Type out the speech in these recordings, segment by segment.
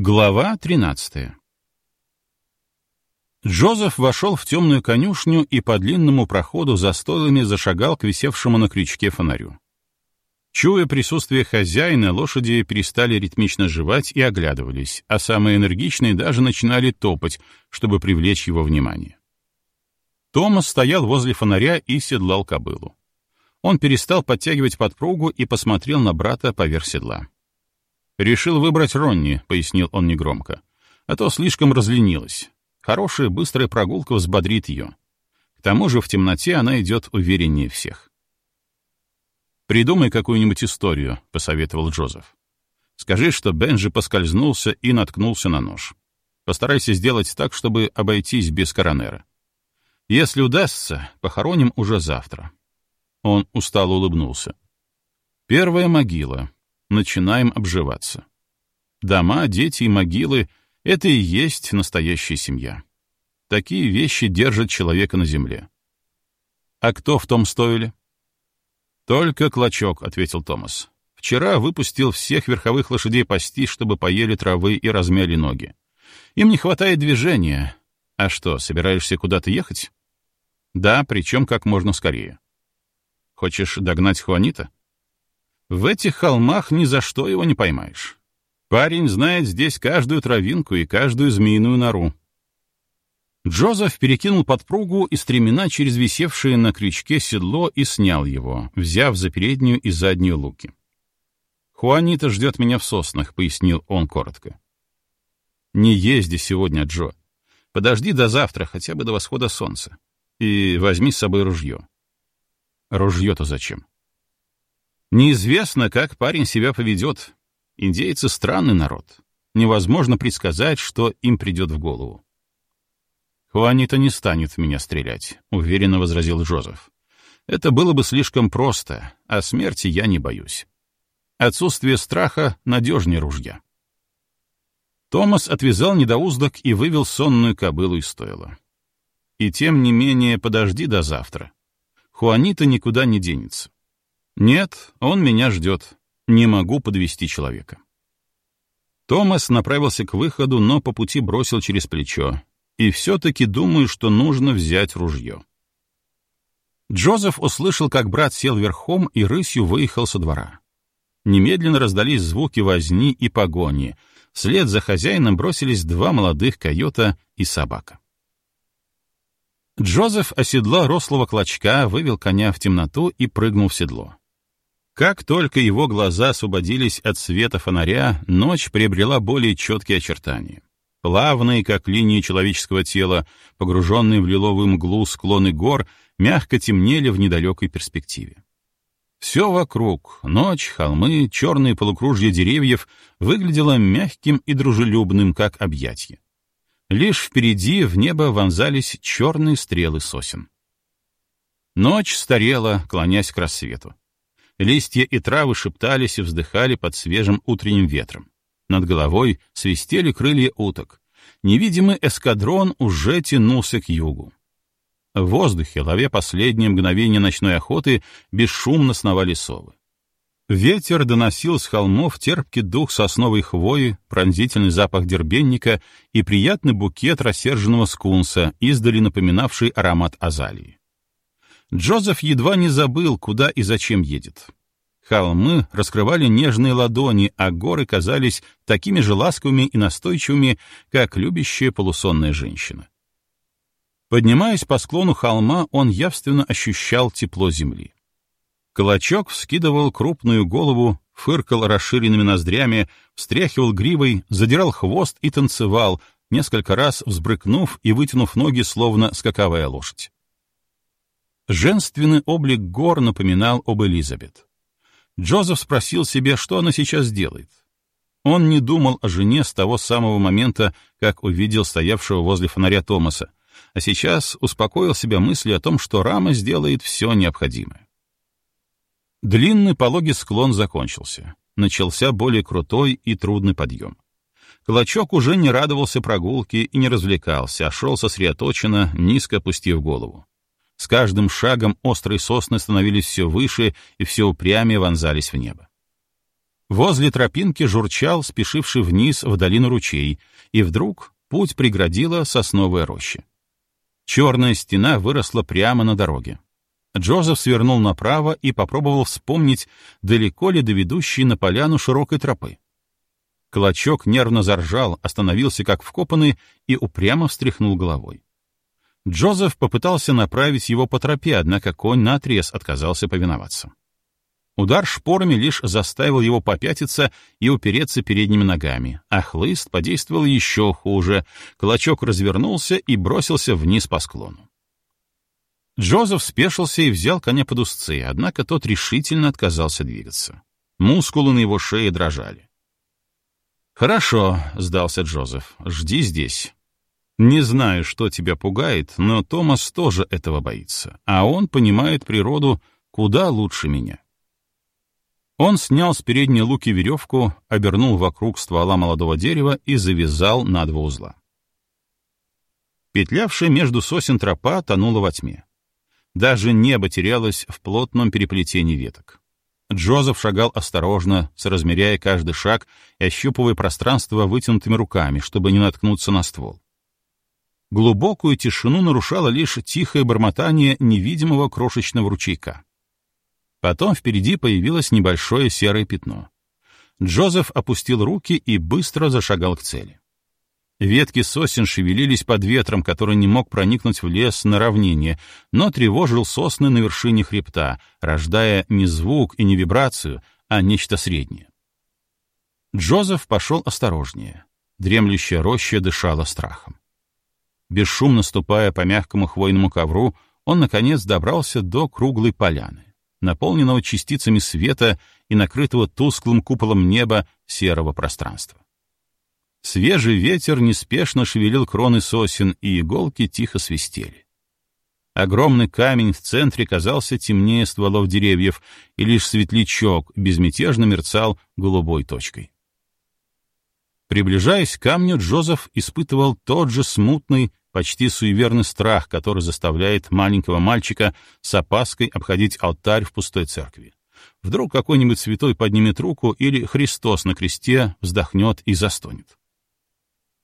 Глава 13 Джозеф вошел в темную конюшню и по длинному проходу за стойлами зашагал к висевшему на крючке фонарю. Чуя присутствие хозяина, лошади перестали ритмично жевать и оглядывались, а самые энергичные даже начинали топать, чтобы привлечь его внимание. Томас стоял возле фонаря и седлал кобылу. Он перестал подтягивать подпругу и посмотрел на брата поверх седла. «Решил выбрать Ронни», — пояснил он негромко. «А то слишком разленилась. Хорошая быстрая прогулка взбодрит ее. К тому же в темноте она идет увереннее всех». «Придумай какую-нибудь историю», — посоветовал Джозеф. «Скажи, что Бенджи поскользнулся и наткнулся на нож. Постарайся сделать так, чтобы обойтись без коронера. Если удастся, похороним уже завтра». Он устало улыбнулся. «Первая могила начинаем обживаться. Дома, дети и могилы — это и есть настоящая семья. Такие вещи держат человека на земле. А кто в том стоили? Только клочок, — ответил Томас. Вчера выпустил всех верховых лошадей пасти, чтобы поели травы и размяли ноги. Им не хватает движения. А что, собираешься куда-то ехать? Да, причем как можно скорее. Хочешь догнать Хуанита? В этих холмах ни за что его не поймаешь. Парень знает здесь каждую травинку и каждую змеиную нору. Джозеф перекинул подпругу и стремена через висевшее на крючке седло и снял его, взяв за переднюю и заднюю луки. «Хуанита ждет меня в соснах», — пояснил он коротко. «Не езди сегодня, Джо. Подожди до завтра, хотя бы до восхода солнца. И возьми с собой ружье». «Ружье-то зачем?» Неизвестно, как парень себя поведет. Индейцы — странный народ. Невозможно предсказать, что им придет в голову. «Хуанита не станет в меня стрелять», — уверенно возразил Джозеф. «Это было бы слишком просто, а смерти я не боюсь. Отсутствие страха надежнее ружья». Томас отвязал недоуздок и вывел сонную кобылу из стойла. «И тем не менее подожди до завтра. Хуанита никуда не денется. Нет, он меня ждет. Не могу подвести человека. Томас направился к выходу, но по пути бросил через плечо. И все-таки думаю, что нужно взять ружье. Джозеф услышал, как брат сел верхом и рысью выехал со двора. Немедленно раздались звуки возни и погони. Вслед за хозяином бросились два молодых койота и собака. Джозеф оседлал рослого клочка, вывел коня в темноту и прыгнул в седло. Как только его глаза освободились от света фонаря, ночь приобрела более четкие очертания. Плавные, как линии человеческого тела, погруженные в лиловую мглу склоны гор, мягко темнели в недалекой перспективе. Все вокруг — ночь, холмы, черные полукружья деревьев — выглядело мягким и дружелюбным, как объятье. Лишь впереди в небо вонзались черные стрелы сосен. Ночь старела, клонясь к рассвету. Листья и травы шептались и вздыхали под свежим утренним ветром. Над головой свистели крылья уток. Невидимый эскадрон уже тянулся к югу. В воздухе, ловя последние мгновения ночной охоты, бесшумно сновали совы. Ветер доносил с холмов терпкий дух сосновой хвои, пронзительный запах дербенника и приятный букет рассерженного скунса, издали напоминавший аромат азалии. Джозеф едва не забыл, куда и зачем едет. Холмы раскрывали нежные ладони, а горы казались такими же ласковыми и настойчивыми, как любящая полусонная женщина. Поднимаясь по склону холма, он явственно ощущал тепло земли. Колочок вскидывал крупную голову, фыркал расширенными ноздрями, встряхивал гривой, задирал хвост и танцевал, несколько раз взбрыкнув и вытянув ноги, словно скаковая лошадь. Женственный облик гор напоминал об Элизабет. Джозеф спросил себе, что она сейчас делает. Он не думал о жене с того самого момента, как увидел стоявшего возле фонаря Томаса, а сейчас успокоил себя мыслью о том, что Рама сделает все необходимое. Длинный пологий склон закончился. Начался более крутой и трудный подъем. Клочок уже не радовался прогулке и не развлекался, а шел сосредоточенно, низко опустив голову. С каждым шагом острые сосны становились все выше и все упрямее вонзались в небо. Возле тропинки журчал, спешивший вниз в долину ручей, и вдруг путь преградила сосновая роща. Черная стена выросла прямо на дороге. Джозеф свернул направо и попробовал вспомнить, далеко ли до ведущей на поляну широкой тропы. Клочок нервно заржал, остановился как вкопанный и упрямо встряхнул головой. Джозеф попытался направить его по тропе, однако конь наотрез отказался повиноваться. Удар шпорами лишь заставил его попятиться и упереться передними ногами, а хлыст подействовал еще хуже, клочок развернулся и бросился вниз по склону. Джозеф спешился и взял коня под узцы, однако тот решительно отказался двигаться. Мускулы на его шее дрожали. «Хорошо», — сдался Джозеф, — «жди здесь». Не знаю, что тебя пугает, но Томас тоже этого боится, а он понимает природу куда лучше меня. Он снял с передней луки веревку, обернул вокруг ствола молодого дерева и завязал на два узла. Петлявшая между сосен тропа тонула во тьме. Даже небо терялось в плотном переплетении веток. Джозеф шагал осторожно, соразмеряя каждый шаг и ощупывая пространство вытянутыми руками, чтобы не наткнуться на ствол. Глубокую тишину нарушало лишь тихое бормотание невидимого крошечного ручейка. Потом впереди появилось небольшое серое пятно. Джозеф опустил руки и быстро зашагал к цели. Ветки сосен шевелились под ветром, который не мог проникнуть в лес на равнине, но тревожил сосны на вершине хребта, рождая не звук и не вибрацию, а нечто среднее. Джозеф пошел осторожнее. Дремлющая роща дышала страхом. Бесшумно ступая по мягкому хвойному ковру, он, наконец, добрался до круглой поляны, наполненного частицами света и накрытого тусклым куполом неба серого пространства. Свежий ветер неспешно шевелил кроны сосен, и иголки тихо свистели. Огромный камень в центре казался темнее стволов деревьев, и лишь светлячок безмятежно мерцал голубой точкой. Приближаясь к камню, Джозеф испытывал тот же смутный, почти суеверный страх, который заставляет маленького мальчика с опаской обходить алтарь в пустой церкви. Вдруг какой-нибудь святой поднимет руку или Христос на кресте вздохнет и застонет.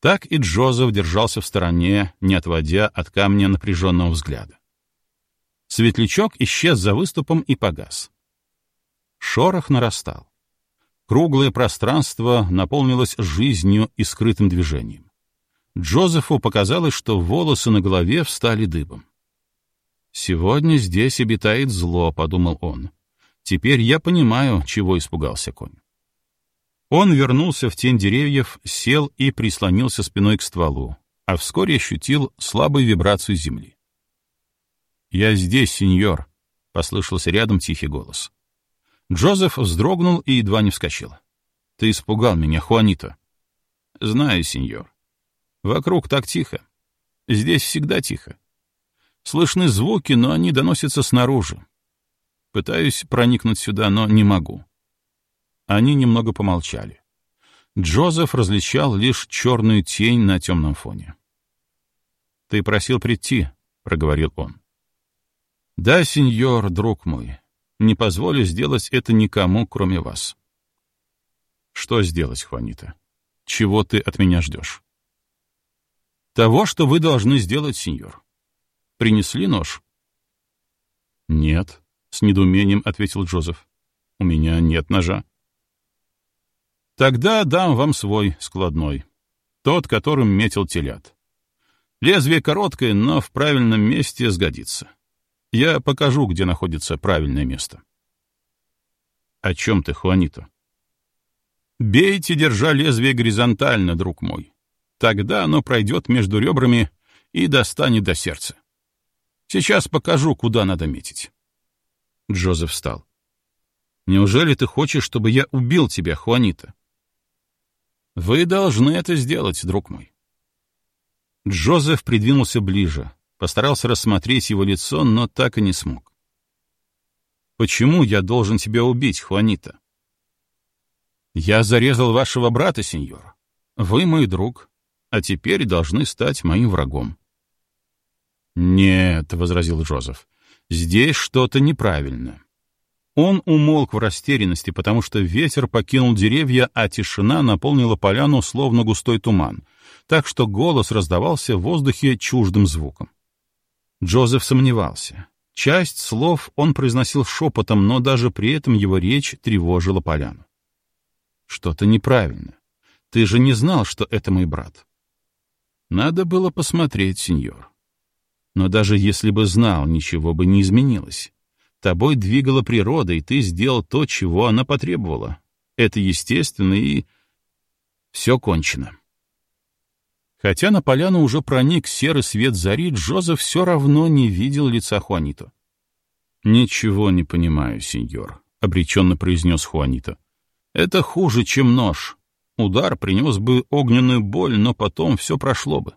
Так и Джозеф держался в стороне, не отводя от камня напряженного взгляда. Светлячок исчез за выступом и погас. Шорох нарастал. Круглое пространство наполнилось жизнью и скрытым движением. Джозефу показалось, что волосы на голове встали дыбом. «Сегодня здесь обитает зло», — подумал он. «Теперь я понимаю, чего испугался конь». Он вернулся в тень деревьев, сел и прислонился спиной к стволу, а вскоре ощутил слабую вибрацию земли. «Я здесь, сеньор», — послышался рядом тихий голос. Джозеф вздрогнул и едва не вскочил. «Ты испугал меня, Хуанита». «Знаю, сеньор. Вокруг так тихо. Здесь всегда тихо. Слышны звуки, но они доносятся снаружи. Пытаюсь проникнуть сюда, но не могу. Они немного помолчали. Джозеф различал лишь черную тень на темном фоне. «Ты просил прийти», — проговорил он. «Да, сеньор, друг мой, не позволю сделать это никому, кроме вас». «Что сделать, Хванита? Чего ты от меня ждешь?» «Того, что вы должны сделать, сеньор. Принесли нож?» «Нет», — с недоумением ответил Джозеф. «У меня нет ножа». Тогда дам вам свой складной. Тот, которым метил телят. Лезвие короткое, но в правильном месте сгодится. Я покажу, где находится правильное место. О чем ты, Хуанита? Бейте, держа лезвие горизонтально, друг мой. Тогда оно пройдет между ребрами и достанет до сердца. Сейчас покажу, куда надо метить. Джозеф встал. Неужели ты хочешь, чтобы я убил тебя, Хуанита? Вы должны это сделать, друг мой. Джозеф придвинулся ближе, постарался рассмотреть его лицо, но так и не смог. «Почему я должен тебя убить, Хуанита?» «Я зарезал вашего брата, сеньор. Вы мой друг, а теперь должны стать моим врагом». «Нет», — возразил Джозеф, — «здесь что-то неправильно. Он умолк в растерянности, потому что ветер покинул деревья, а тишина наполнила поляну словно густой туман, так что голос раздавался в воздухе чуждым звуком. Джозеф сомневался. Часть слов он произносил шепотом, но даже при этом его речь тревожила поляну. «Что-то неправильно. Ты же не знал, что это мой брат». «Надо было посмотреть, сеньор. Но даже если бы знал, ничего бы не изменилось. Тобой двигала природа, и ты сделал то, чего она потребовала. Это естественно, и... Все кончено. Хотя на поляну уже проник серый свет зари, Джозеф все равно не видел лица Хуанито. «Ничего не понимаю, сеньор», — обреченно произнес Хуанито. «Это хуже, чем нож. Удар принес бы огненную боль, но потом все прошло бы.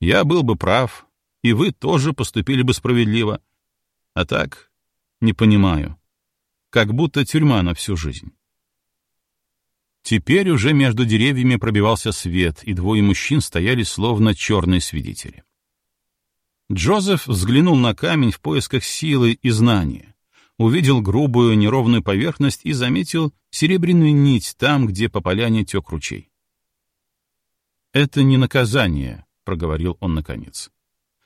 Я был бы прав, и вы тоже поступили бы справедливо. А так, не понимаю. Как будто тюрьма на всю жизнь. Теперь уже между деревьями пробивался свет, и двое мужчин стояли словно черные свидетели. Джозеф взглянул на камень в поисках силы и знания, увидел грубую неровную поверхность и заметил серебряную нить там, где по поляне тек ручей. «Это не наказание», — проговорил он наконец.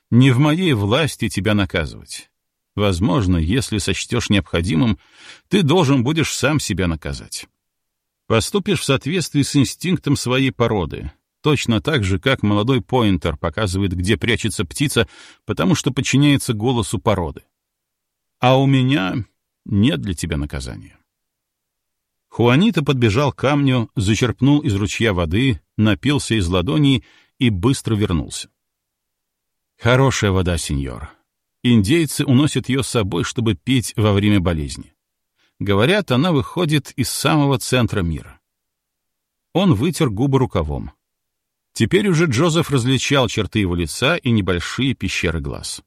«Не в моей власти тебя наказывать. Возможно, если сочтешь необходимым, ты должен будешь сам себя наказать. Поступишь в соответствии с инстинктом своей породы, точно так же, как молодой поинтер показывает, где прячется птица, потому что подчиняется голосу породы. А у меня нет для тебя наказания. Хуанита подбежал к камню, зачерпнул из ручья воды, напился из ладони и быстро вернулся. «Хорошая вода, сеньор. Индейцы уносят ее с собой, чтобы пить во время болезни. Говорят, она выходит из самого центра мира. Он вытер губы рукавом. Теперь уже Джозеф различал черты его лица и небольшие пещеры глаз.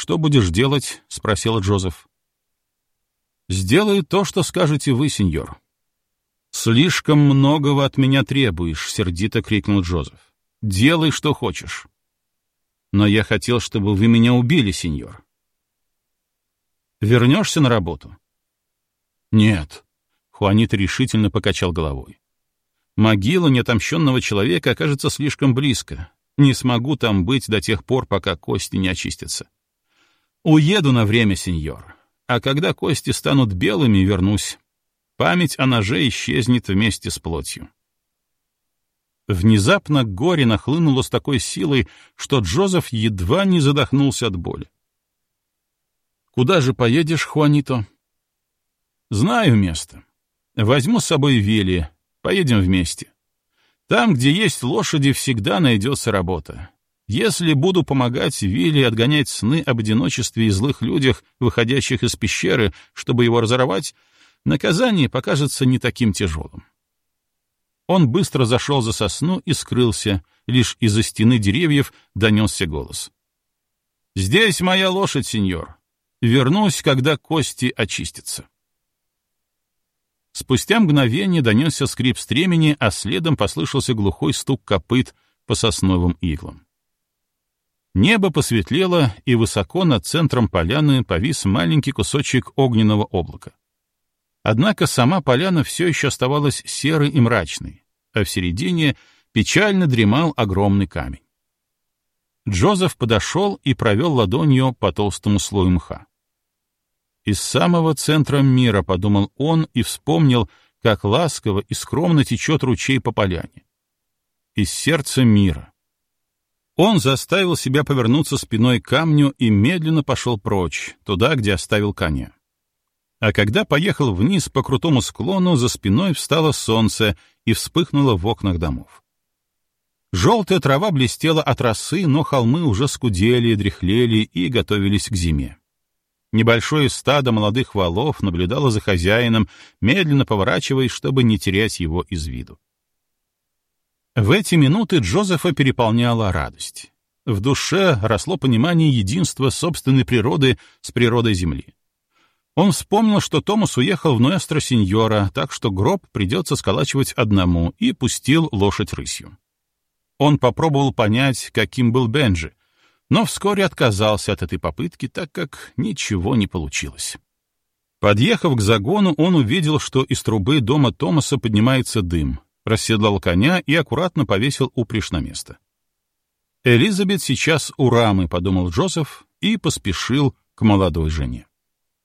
«Что будешь делать?» — спросил Джозеф. «Сделаю то, что скажете вы, сеньор». «Слишком многого от меня требуешь», — сердито крикнул Джозеф. «Делай, что хочешь». Но я хотел, чтобы вы меня убили, сеньор. Вернешься на работу? Нет. Хуанит решительно покачал головой. Могила неотомщенного человека окажется слишком близко. Не смогу там быть до тех пор, пока кости не очистятся. Уеду на время, сеньор. А когда кости станут белыми, вернусь. Память о ноже исчезнет вместе с плотью. Внезапно горе нахлынуло с такой силой, что Джозеф едва не задохнулся от боли. «Куда же поедешь, Хуанито?» «Знаю место. Возьму с собой Вели, поедем вместе. Там, где есть лошади, всегда найдется работа. Если буду помогать Вилли отгонять сны об одиночестве и злых людях, выходящих из пещеры, чтобы его разорвать, наказание покажется не таким тяжелым. Он быстро зашел за сосну и скрылся, лишь из-за стены деревьев донесся голос. «Здесь моя лошадь, сеньор. Вернусь, когда кости очистятся». Спустя мгновение донесся скрип стремени, а следом послышался глухой стук копыт по сосновым иглам. Небо посветлело, и высоко над центром поляны повис маленький кусочек огненного облака. Однако сама поляна все еще оставалась серой и мрачной, а в середине печально дремал огромный камень. Джозеф подошел и провел ладонью по толстому слою мха. «Из самого центра мира», — подумал он и вспомнил, как ласково и скромно течет ручей по поляне. «Из сердца мира». Он заставил себя повернуться спиной к камню и медленно пошел прочь, туда, где оставил коня. А когда поехал вниз по крутому склону, за спиной встало солнце и вспыхнуло в окнах домов. Желтая трава блестела от росы, но холмы уже скудели, дряхлели и готовились к зиме. Небольшое стадо молодых валов наблюдало за хозяином, медленно поворачиваясь, чтобы не терять его из виду. В эти минуты Джозефа переполняла радость. В душе росло понимание единства собственной природы с природой Земли. Он вспомнил, что Томас уехал в Нуэстро Синьора, так что гроб придется сколачивать одному, и пустил лошадь рысью. Он попробовал понять, каким был Бенджи, но вскоре отказался от этой попытки, так как ничего не получилось. Подъехав к загону, он увидел, что из трубы дома Томаса поднимается дым, расседлал коня и аккуратно повесил упряжь на место. «Элизабет сейчас у рамы», — подумал Джозеф и поспешил к молодой жене.